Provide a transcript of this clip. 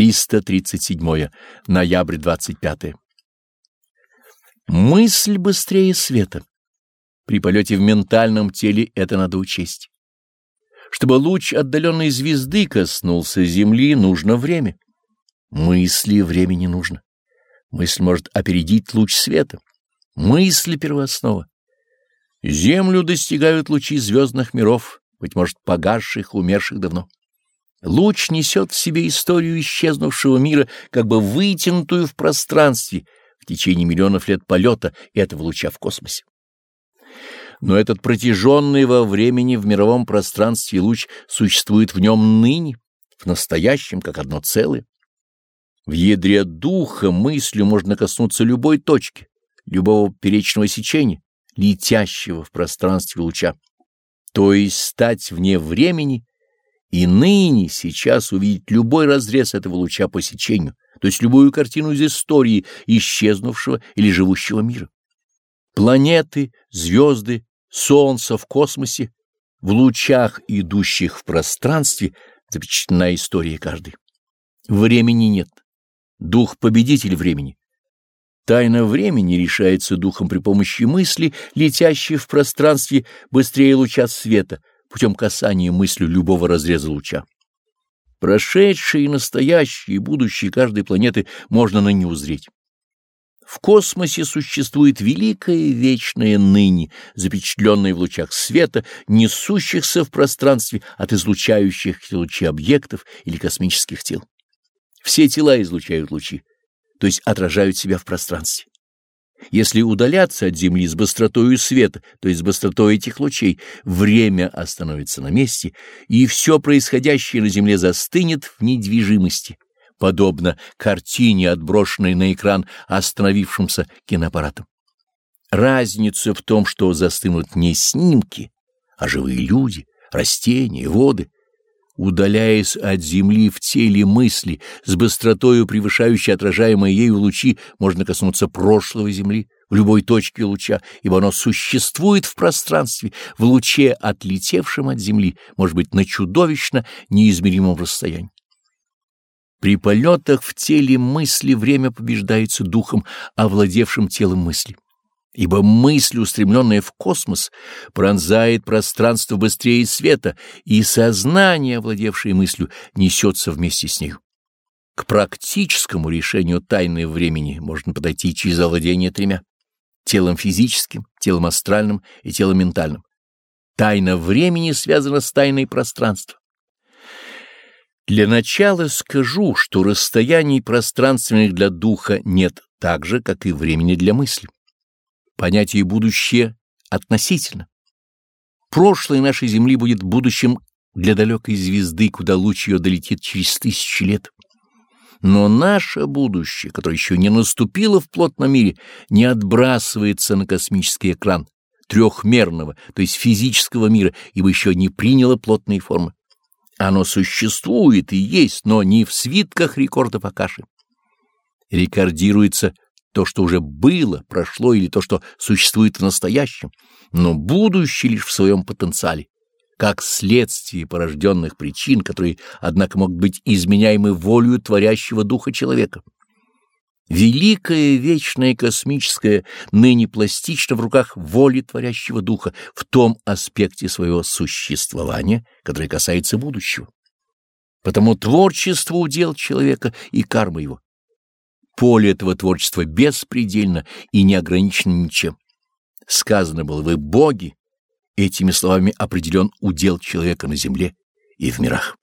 337. Ноябрь 25. Мысль быстрее света. При полете в ментальном теле это надо учесть. Чтобы луч отдаленной звезды коснулся Земли, нужно время. Мысли времени нужно. Мысль может опередить луч света. Мысли первооснова. Землю достигают лучи звездных миров, быть может, погасших, умерших давно. Луч несет в себе историю исчезнувшего мира, как бы вытянутую в пространстве в течение миллионов лет полета этого луча в космосе. Но этот протяженный во времени в мировом пространстве луч существует в нем ныне, в настоящем, как одно целое. В ядре духа мыслью можно коснуться любой точки, любого перечного сечения, летящего в пространстве луча, то есть стать вне времени и ныне, сейчас увидеть любой разрез этого луча по сечению, то есть любую картину из истории исчезнувшего или живущего мира. Планеты, звезды, солнце в космосе, в лучах, идущих в пространстве, запечатлена история каждой. Времени нет. Дух — победитель времени. Тайна времени решается духом при помощи мысли, летящей в пространстве быстрее луча света, путем касания мыслью любого разреза луча. Прошедшие, настоящие и будущие каждой планеты можно на не узреть. В космосе существует великое вечное ныне, запечатленное в лучах света, несущихся в пространстве от излучающих лучи объектов или космических тел. Все тела излучают лучи, то есть отражают себя в пространстве. Если удаляться от Земли с быстротою света, то есть с быстротой этих лучей, время остановится на месте, и все происходящее на Земле застынет в недвижимости, подобно картине, отброшенной на экран остановившимся киноаппаратом. Разница в том, что застынут не снимки, а живые люди, растения, воды — удаляясь от земли в теле мысли, с быстротою превышающей отражаемые ею лучи, можно коснуться прошлого земли в любой точке луча, ибо оно существует в пространстве, в луче, отлетевшем от земли, может быть, на чудовищно неизмеримом расстоянии. При полетах в теле мысли время побеждается духом, овладевшим телом мысли ибо мысль, устремленная в космос, пронзает пространство быстрее света, и сознание, овладевшее мыслью, несется вместе с ней. К практическому решению тайны времени можно подойти через овладение тремя — телом физическим, телом астральным и телом ментальным. Тайна времени связана с тайной пространства. Для начала скажу, что расстояний пространственных для духа нет так же, как и времени для мысли. Понятие «будущее» относительно. Прошлое нашей Земли будет будущим для далекой звезды, куда луч ее долетит через тысячи лет. Но наше будущее, которое еще не наступило в плотном мире, не отбрасывается на космический экран трехмерного, то есть физического мира, ибо еще не приняло плотные формы. Оно существует и есть, но не в свитках рекордов Акаши. Рекордируется то, что уже было, прошло или то, что существует в настоящем, но будущее лишь в своем потенциале, как следствие порожденных причин, которые, однако, могут быть изменяемы волею творящего духа человека. Великое, вечное, космическое ныне пластично в руках воли творящего духа в том аспекте своего существования, который касается будущего. Потому творчество удел человека и карма его. Поле этого творчества беспредельно и не ограничено ничем. Сказано было «Вы боги», этими словами определен удел человека на земле и в мирах.